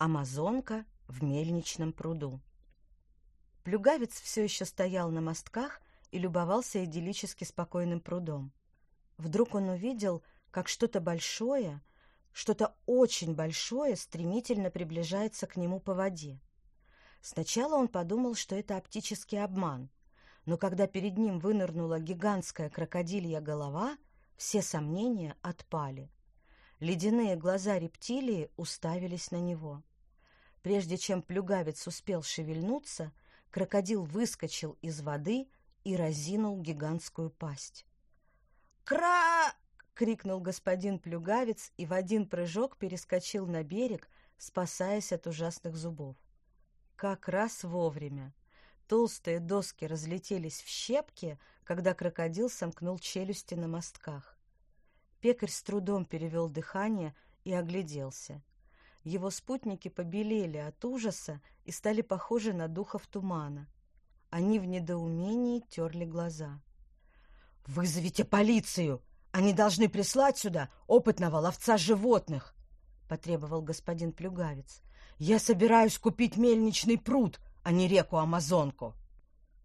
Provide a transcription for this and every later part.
Амазонка в мельничном пруду. Плюгавец все еще стоял на мостках и любовался идиллически спокойным прудом. Вдруг он увидел, как что-то большое, что-то очень большое стремительно приближается к нему по воде. Сначала он подумал, что это оптический обман, но когда перед ним вынырнула гигантская крокодилья голова, все сомнения отпали. Ледяные глаза рептилии уставились на него. Прежде чем плюгавец успел шевельнуться, крокодил выскочил из воды и разинул гигантскую пасть. «Кра!» — крикнул господин плюгавец и в один прыжок перескочил на берег, спасаясь от ужасных зубов. Как раз вовремя. Толстые доски разлетелись в щепки, когда крокодил сомкнул челюсти на мостках. Пекарь с трудом перевел дыхание и огляделся. Его спутники побелели от ужаса и стали похожи на духов тумана. Они в недоумении терли глаза. «Вызовите полицию! Они должны прислать сюда опытного ловца животных!» — потребовал господин Плюгавец. «Я собираюсь купить мельничный пруд, а не реку Амазонку!»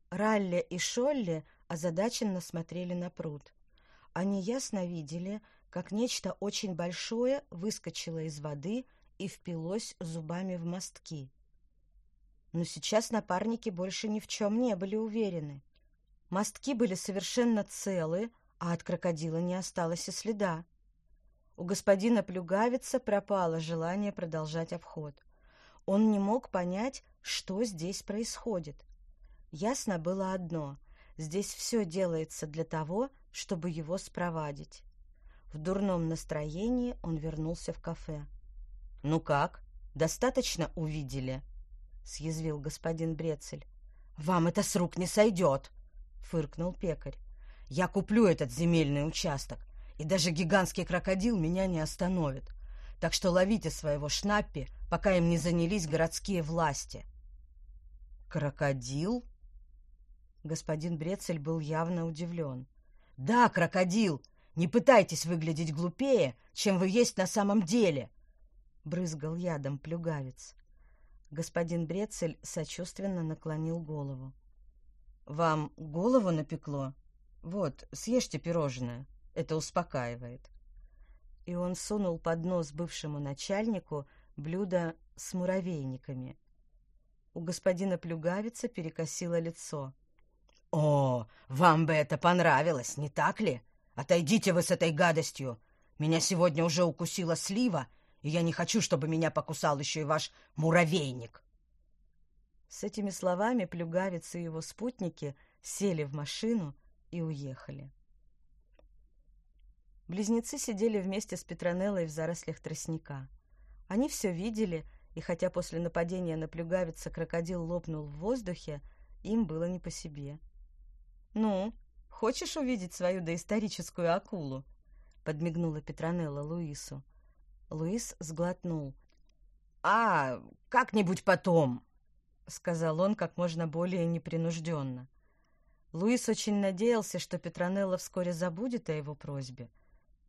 Ралли и Шолли озадаченно смотрели на пруд. Они ясно видели, как нечто очень большое выскочило из воды и впилось зубами в мостки. Но сейчас напарники больше ни в чем не были уверены. Мостки были совершенно целы, а от крокодила не осталось и следа. У господина Плюгавица пропало желание продолжать обход. Он не мог понять, что здесь происходит. Ясно было одно — здесь все делается для того, чтобы его спровадить. В дурном настроении он вернулся в кафе. «Ну как? Достаточно увидели?» — съязвил господин Брецель. «Вам это с рук не сойдет!» — фыркнул пекарь. «Я куплю этот земельный участок, и даже гигантский крокодил меня не остановит. Так что ловите своего шнаппи, пока им не занялись городские власти». «Крокодил?» Господин Брецель был явно удивлен. «Да, крокодил! Не пытайтесь выглядеть глупее, чем вы есть на самом деле!» Брызгал ядом плюгавец. Господин Брецель сочувственно наклонил голову. «Вам голову напекло? Вот, съешьте пирожное. Это успокаивает». И он сунул под нос бывшему начальнику блюдо с муравейниками. У господина Плюгавица перекосило лицо. «О, вам бы это понравилось, не так ли? Отойдите вы с этой гадостью! Меня сегодня уже укусила слива, и я не хочу, чтобы меня покусал еще и ваш муравейник. С этими словами Плюгавец и его спутники сели в машину и уехали. Близнецы сидели вместе с Петронеллой в зарослях тростника. Они все видели, и хотя после нападения на Плюгавица крокодил лопнул в воздухе, им было не по себе. «Ну, хочешь увидеть свою доисторическую акулу?» — подмигнула Петронелла Луису. Луис сглотнул. «А, как-нибудь потом», — сказал он как можно более непринужденно. Луис очень надеялся, что Петронелла вскоре забудет о его просьбе.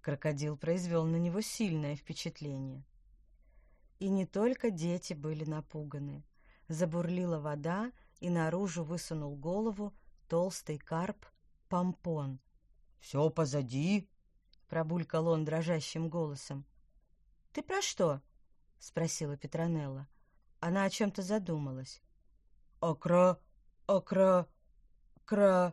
Крокодил произвел на него сильное впечатление. И не только дети были напуганы. Забурлила вода, и наружу высунул голову толстый карп Помпон. «Все позади», — пробулькал он дрожащим голосом. «Ты про что?» — спросила Петронелла. Она о чем-то задумалась. «О кра... о кра... кра...»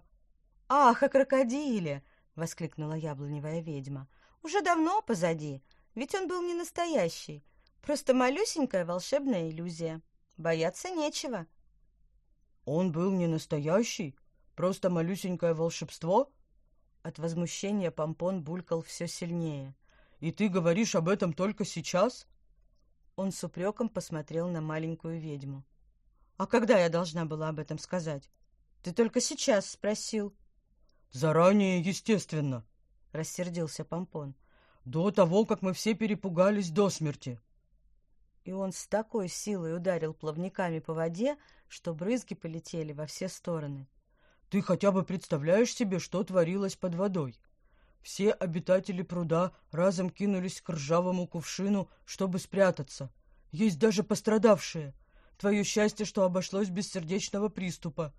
«Ах, о крокодиле!» — воскликнула яблоневая ведьма. «Уже давно позади, ведь он был не настоящий, просто малюсенькая волшебная иллюзия. Бояться нечего». «Он был не настоящий? Просто малюсенькое волшебство?» От возмущения помпон булькал все сильнее. И ты говоришь об этом только сейчас? Он с упреком посмотрел на маленькую ведьму. А когда я должна была об этом сказать? Ты только сейчас спросил. Заранее, естественно, рассердился Помпон. До того, как мы все перепугались до смерти. И он с такой силой ударил плавниками по воде, что брызги полетели во все стороны. Ты хотя бы представляешь себе, что творилось под водой? Все обитатели пруда разом кинулись к ржавому кувшину, чтобы спрятаться. Есть даже пострадавшие. Твое счастье, что обошлось без сердечного приступа.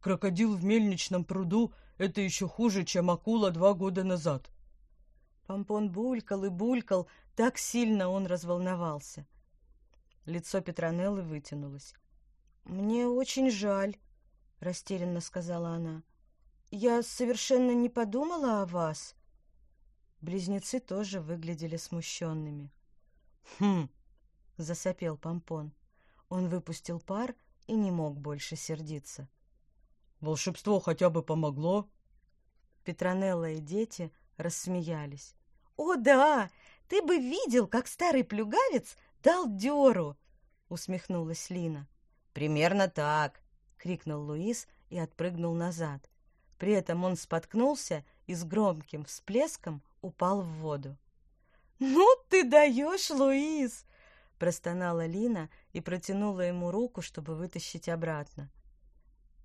Крокодил в мельничном пруду — это еще хуже, чем акула два года назад. Помпон булькал и булькал, так сильно он разволновался. Лицо Петронеллы вытянулось. «Мне очень жаль», — растерянно сказала она. «Я совершенно не подумала о вас». Близнецы тоже выглядели смущенными. «Хм!» — засопел Помпон. Он выпустил пар и не мог больше сердиться. «Волшебство хотя бы помогло?» Петронелла и дети рассмеялись. «О, да! Ты бы видел, как старый плюгавец дал дёру!» — усмехнулась Лина. «Примерно так!» — крикнул Луис и отпрыгнул назад. При этом он споткнулся и с громким всплеском упал в воду. «Ну ты даешь, Луис!» — простонала Лина и протянула ему руку, чтобы вытащить обратно.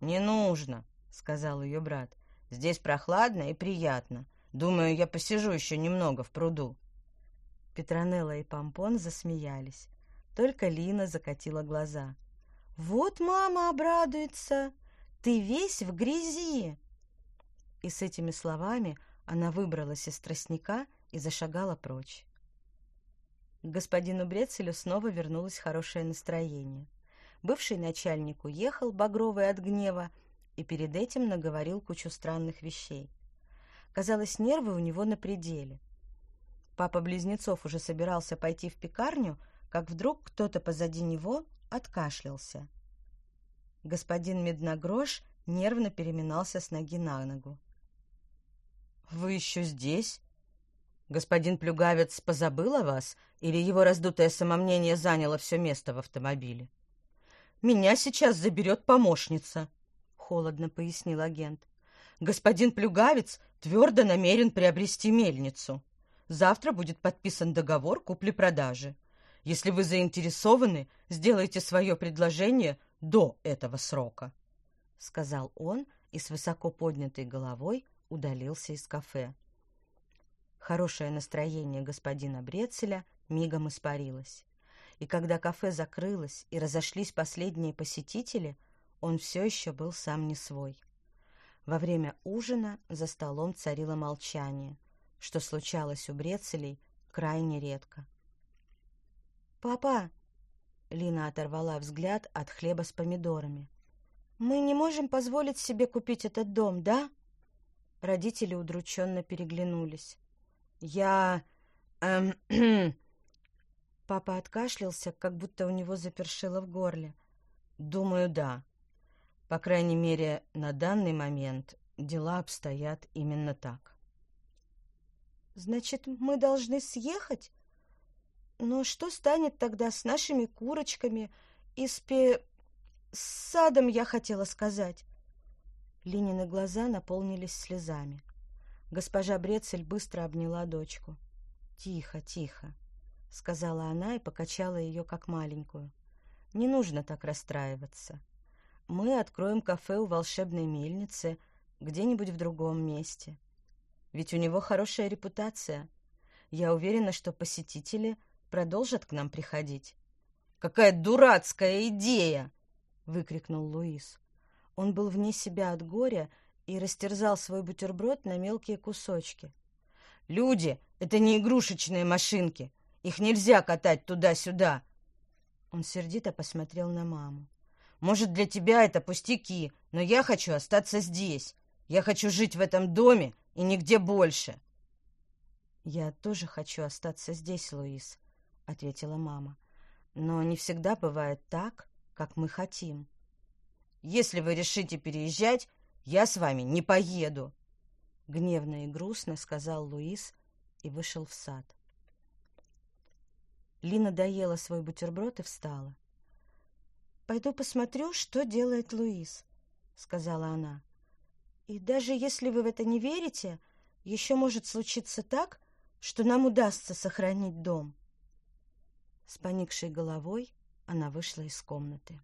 «Не нужно», — сказал ее брат. «Здесь прохладно и приятно. Думаю, я посижу еще немного в пруду». Петронелла и Помпон засмеялись. Только Лина закатила глаза. «Вот мама обрадуется! Ты весь в грязи!» И с этими словами она выбралась из тростника и зашагала прочь. К господину Брецелю снова вернулось хорошее настроение. Бывший начальник уехал, багровый от гнева, и перед этим наговорил кучу странных вещей. Казалось, нервы у него на пределе. Папа Близнецов уже собирался пойти в пекарню, как вдруг кто-то позади него откашлялся. Господин Медногрош нервно переминался с ноги на ногу. «Вы еще здесь? Господин Плюгавец позабыл о вас, или его раздутое самомнение заняло все место в автомобиле?» «Меня сейчас заберет помощница», — холодно пояснил агент. «Господин Плюгавец твердо намерен приобрести мельницу. Завтра будет подписан договор купли-продажи. Если вы заинтересованы, сделайте свое предложение до этого срока», — сказал он и с высоко поднятой головой удалился из кафе. Хорошее настроение господина Брецеля мигом испарилось. И когда кафе закрылось и разошлись последние посетители, он все еще был сам не свой. Во время ужина за столом царило молчание, что случалось у Брецелей крайне редко. «Папа!» — Лина оторвала взгляд от хлеба с помидорами. «Мы не можем позволить себе купить этот дом, да?» Родители удрученно переглянулись. «Я... Эм, Папа откашлялся, как будто у него запершило в горле. «Думаю, да. По крайней мере, на данный момент дела обстоят именно так». «Значит, мы должны съехать? Но что станет тогда с нашими курочками и с пе... с садом, я хотела сказать?» Линины глаза наполнились слезами. Госпожа Брецель быстро обняла дочку. «Тихо, тихо», — сказала она и покачала ее как маленькую. «Не нужно так расстраиваться. Мы откроем кафе у волшебной мельницы где-нибудь в другом месте. Ведь у него хорошая репутация. Я уверена, что посетители продолжат к нам приходить». «Какая дурацкая идея!» — выкрикнул Луис. Он был вне себя от горя и растерзал свой бутерброд на мелкие кусочки. «Люди — это не игрушечные машинки. Их нельзя катать туда-сюда». Он сердито посмотрел на маму. «Может, для тебя это пустяки, но я хочу остаться здесь. Я хочу жить в этом доме и нигде больше». «Я тоже хочу остаться здесь, Луис», — ответила мама. «Но не всегда бывает так, как мы хотим». Если вы решите переезжать, я с вами не поеду. Гневно и грустно сказал Луис и вышел в сад. Лина доела свой бутерброд и встала. «Пойду посмотрю, что делает Луис», — сказала она. «И даже если вы в это не верите, еще может случиться так, что нам удастся сохранить дом». С поникшей головой она вышла из комнаты.